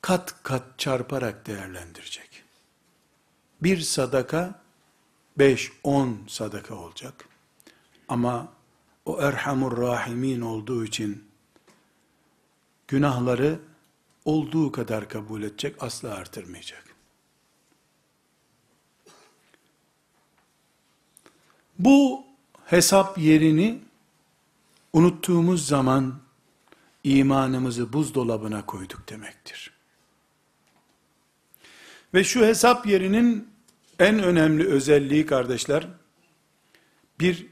kat kat çarparak değerlendirecek. Bir sadaka, beş, on sadaka olacak. Ama o Erhamur Rahimin olduğu için günahları olduğu kadar kabul edecek, asla artırmayacak. Bu hesap yerini unuttuğumuz zaman imanımızı buzdolabına koyduk demektir. Ve şu hesap yerinin en önemli özelliği kardeşler, bir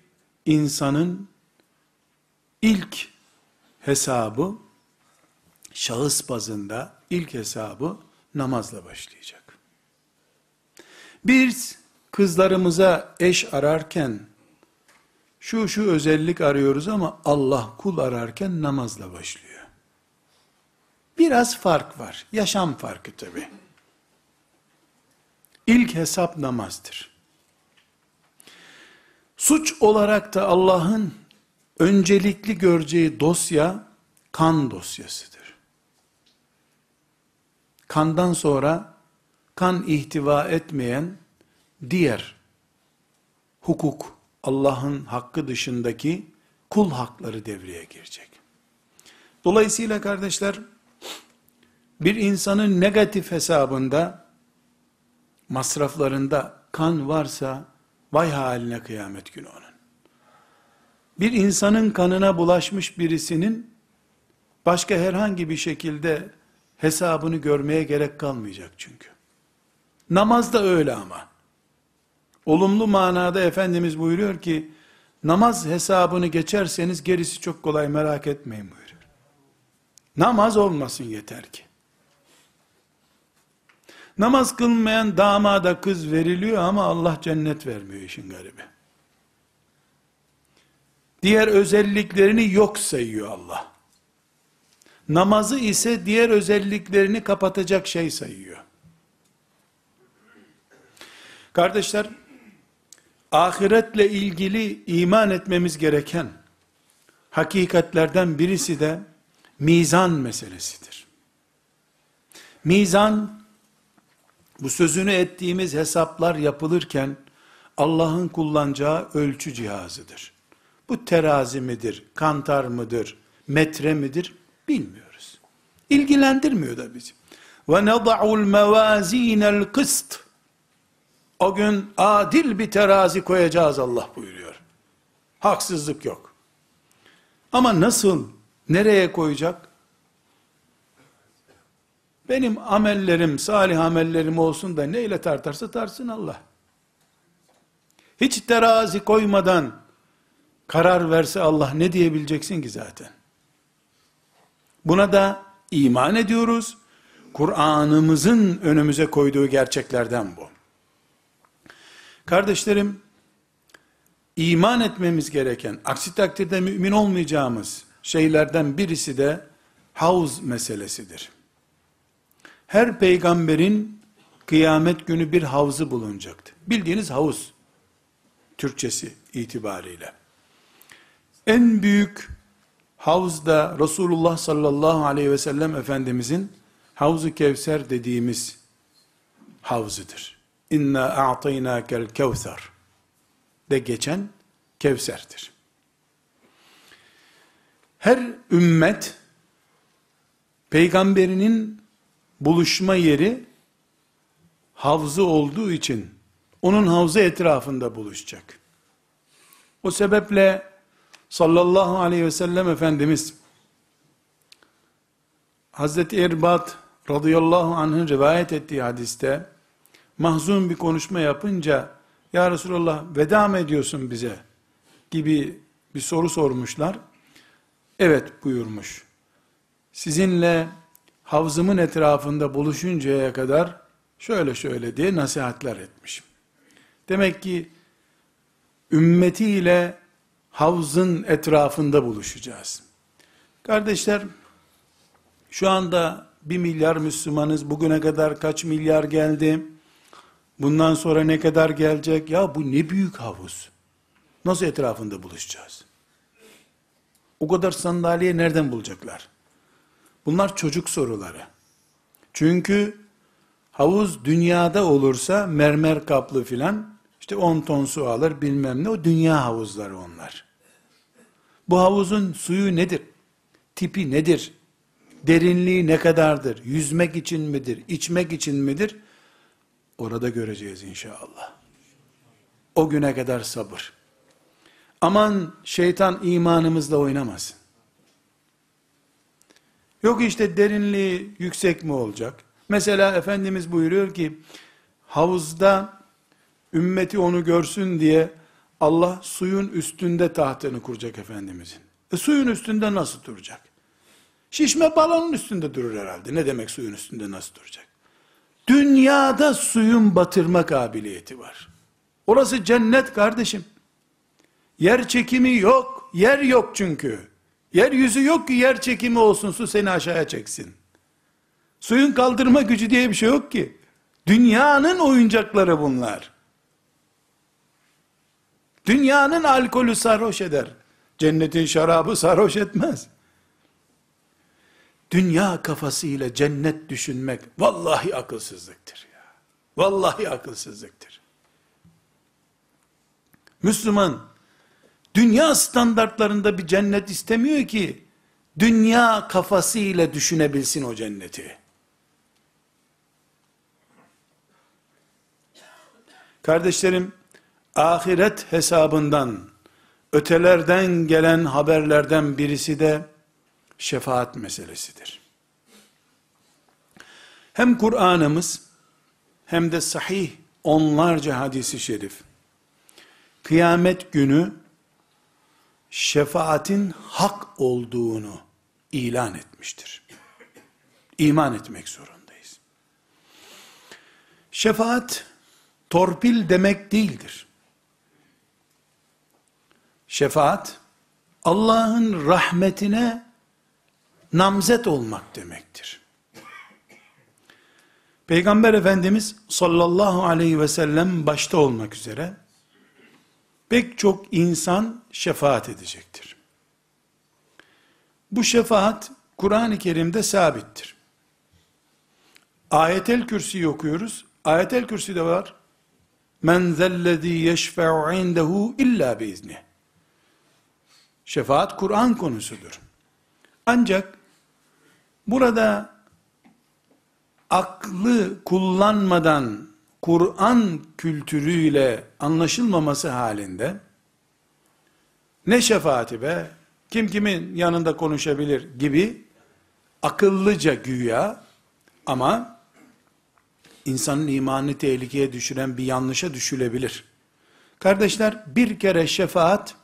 insanın ilk hesabı şahıs bazında ilk hesabı namazla başlayacak. Biz kızlarımıza eş ararken şu şu özellik arıyoruz ama Allah kul ararken namazla başlıyor. Biraz fark var. Yaşam farkı tabi. İlk hesap namazdır. Suç olarak da Allah'ın öncelikli göreceği dosya kan dosyasıdır. Kandan sonra kan ihtiva etmeyen diğer hukuk, Allah'ın hakkı dışındaki kul hakları devreye girecek. Dolayısıyla kardeşler, bir insanın negatif hesabında, masraflarında kan varsa, vay haline kıyamet günü onun. Bir insanın kanına bulaşmış birisinin, başka herhangi bir şekilde hesabını görmeye gerek kalmayacak çünkü. Namaz da öyle ama. Olumlu manada Efendimiz buyuruyor ki, namaz hesabını geçerseniz gerisi çok kolay merak etmeyin buyuruyor. Namaz olmasın yeter ki. Namaz kılmayan damada kız veriliyor ama Allah cennet vermiyor işin garibi. Diğer özelliklerini yok sayıyor Allah. Namazı ise diğer özelliklerini kapatacak şey sayıyor. Kardeşler, ahiretle ilgili iman etmemiz gereken hakikatlerden birisi de mizan meselesidir. Mizan, bu sözünü ettiğimiz hesaplar yapılırken, Allah'ın kullanacağı ölçü cihazıdır. Bu terazi midir, kantar mıdır, metre midir bilmiyoruz. İlgilendirmiyor da bizi. Ve neda'ul mevazinel kıst. O gün adil bir terazi koyacağız Allah buyuruyor. Haksızlık yok. Ama nasıl, nereye koyacak? Benim amellerim, salih amellerim olsun da neyle tartarsa tarsın Allah. Hiç terazi koymadan karar verse Allah ne diyebileceksin ki zaten? Buna da iman ediyoruz. Kur'an'ımızın önümüze koyduğu gerçeklerden bu. Kardeşlerim, iman etmemiz gereken, aksi takdirde mümin olmayacağımız şeylerden birisi de havuz meselesidir. Her peygamberin kıyamet günü bir havzu bulunacaktı. Bildiğiniz havuz, Türkçesi itibariyle. En büyük havuz da Resulullah sallallahu aleyhi ve sellem Efendimizin Havzu Kevser dediğimiz havzudur. İnna a'taynâkel kevser de geçen Kevser'dir. Her ümmet peygamberinin buluşma yeri havzı olduğu için onun havzı etrafında buluşacak. O sebeple sallallahu aleyhi ve sellem Efendimiz Hazreti Erbat radıyallahu anh'ın rivayet ettiği hadiste mahzun bir konuşma yapınca ya Resulallah veda mı ediyorsun bize gibi bir soru sormuşlar. Evet buyurmuş. Sizinle havzımın etrafında buluşuncaya kadar şöyle şöyle diye nasihatler etmişim. Demek ki ümmetiyle havzın etrafında buluşacağız. Kardeşler, şu anda bir milyar Müslümanız, bugüne kadar kaç milyar geldi, bundan sonra ne kadar gelecek, ya bu ne büyük havuz, nasıl etrafında buluşacağız? O kadar sandalye nereden bulacaklar? Bunlar çocuk soruları. Çünkü havuz dünyada olursa mermer kaplı filan işte 10 ton su alır bilmem ne o dünya havuzları onlar. Bu havuzun suyu nedir? Tipi nedir? Derinliği ne kadardır? Yüzmek için midir? İçmek için midir? Orada göreceğiz inşallah. O güne kadar sabır. Aman şeytan imanımızla oynamasın. Yok işte derinliği yüksek mi olacak? Mesela Efendimiz buyuruyor ki, havuzda ümmeti onu görsün diye Allah suyun üstünde tahtını kuracak Efendimizin. E suyun üstünde nasıl duracak? Şişme balonun üstünde durur herhalde. Ne demek suyun üstünde nasıl duracak? Dünyada suyun batırma kabiliyeti var. Orası cennet kardeşim. Yer çekimi yok. Yer yok çünkü. Yeryüzü yok ki yer çekimi olsun su seni aşağıya çeksin. Suyun kaldırma gücü diye bir şey yok ki. Dünyanın oyuncakları bunlar. Dünyanın alkolü sarhoş eder. Cennetin şarabı sarhoş etmez. Dünya kafasıyla cennet düşünmek vallahi akılsızlıktır ya. Vallahi akılsızlıktır. Müslüman dünya standartlarında bir cennet istemiyor ki dünya kafasıyla düşünebilsin o cenneti. Kardeşlerim, ahiret hesabından, ötelerden gelen haberlerden birisi de şefaat meselesidir. Hem Kur'an'ımız hem de sahih onlarca hadisi şerif kıyamet günü şefaatin hak olduğunu ilan etmiştir. İman etmek zorundayız. Şefaat torpil demek değildir. Şefaat Allah'ın rahmetine namzet olmak demektir. Peygamber Efendimiz sallallahu aleyhi ve sellem başta olmak üzere pek çok insan şefaat edecektir. Bu şefaat Kur'an-ı Kerim'de sabittir. Ayetel Kürsi'yi okuyoruz. Ayetel Kürsi'de var. Men zellezî yeşfe'u indehu illa biizni. Şefaat Kur'an konusudur. Ancak burada aklı kullanmadan Kur'an kültürüyle anlaşılmaması halinde ne şefaati be kim kimin yanında konuşabilir gibi akıllıca güya ama insanın imanını tehlikeye düşüren bir yanlışa düşülebilir. Kardeşler bir kere şefaat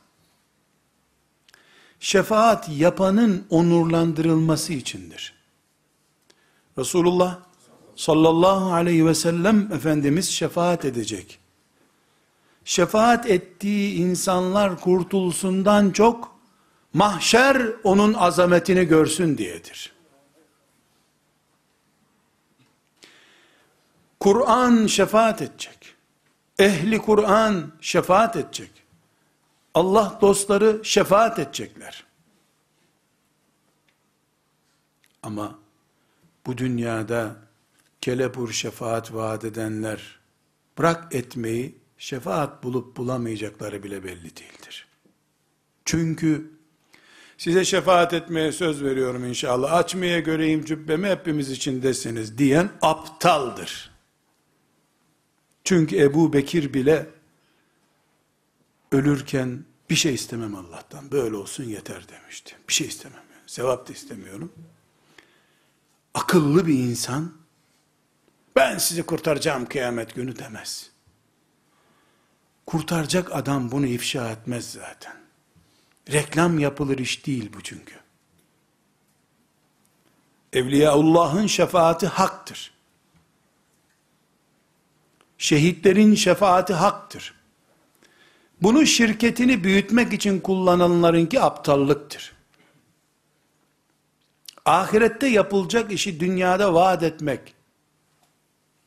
şefaat yapanın onurlandırılması içindir. Resulullah sallallahu aleyhi ve sellem Efendimiz şefaat edecek. Şefaat ettiği insanlar kurtulsundan çok, mahşer onun azametini görsün diyedir. Kur'an şefaat edecek. Ehli Kur'an şefaat edecek. Allah dostları şefaat edecekler. Ama bu dünyada kelepur şefaat vaat edenler bırak etmeyi şefaat bulup bulamayacakları bile belli değildir. Çünkü size şefaat etmeye söz veriyorum inşallah açmaya göreyim cübbemi hepimiz için deseniz diyen aptaldır. Çünkü Ebu Bekir bile ölürken bir şey istemem Allah'tan böyle olsun yeter demişti. Bir şey istemem. Sevap da istemiyorum. Akıllı bir insan ben sizi kurtaracağım kıyamet günü demez. Kurtaracak adam bunu ifşa etmez zaten. Reklam yapılır iş değil bu çünkü. Evliyaullah'ın şefaati haktır. Şehitlerin şefaati haktır. Bunu şirketini büyütmek için kullananlarınki aptallıktır. Ahirette yapılacak işi dünyada vaat etmek,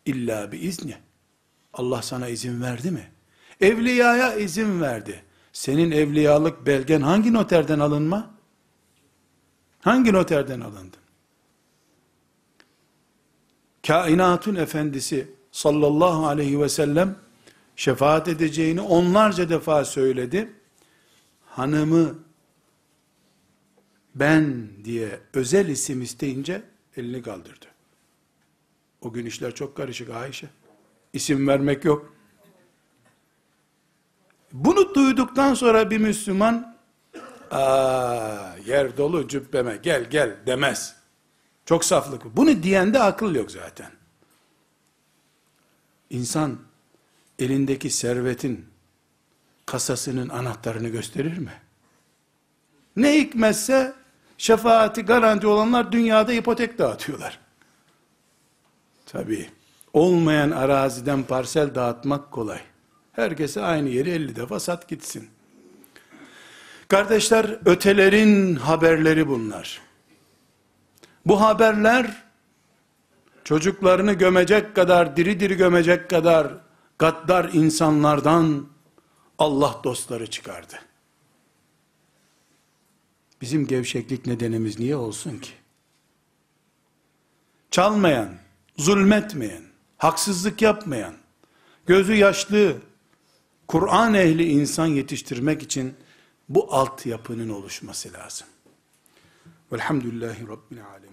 İlla bir izni. Allah sana izin verdi mi? Evliyaya izin verdi. Senin evliyalık belgen hangi noterden alınma? Hangi noterden alındın? Kainatın efendisi sallallahu aleyhi ve sellem şefaat edeceğini onlarca defa söyledi. Hanımı ben diye özel isim isteyince elini kaldırdı. O gün işler çok karışık Ayşe. İsim vermek yok. Bunu duyduktan sonra bir Müslüman aa yer dolu cübbeme gel gel demez. Çok saflık. Bunu diyende akıl yok zaten. İnsan elindeki servetin kasasının anahtarını gösterir mi? Ne hikmetse şefaati garanti olanlar dünyada ipotek dağıtıyorlar. Tabi olmayan araziden parsel dağıtmak kolay. Herkese aynı yeri 50 defa sat gitsin. Kardeşler ötelerin haberleri bunlar. Bu haberler çocuklarını gömecek kadar, diri diri gömecek kadar gaddar insanlardan Allah dostları çıkardı. Bizim gevşeklik nedenimiz niye olsun ki? Çalmayan, zulmetmeyen, haksızlık yapmayan, gözü yaşlı, Kur'an ehli insan yetiştirmek için bu altyapının oluşması lazım. Velhamdülillahi Rabbil Alemin.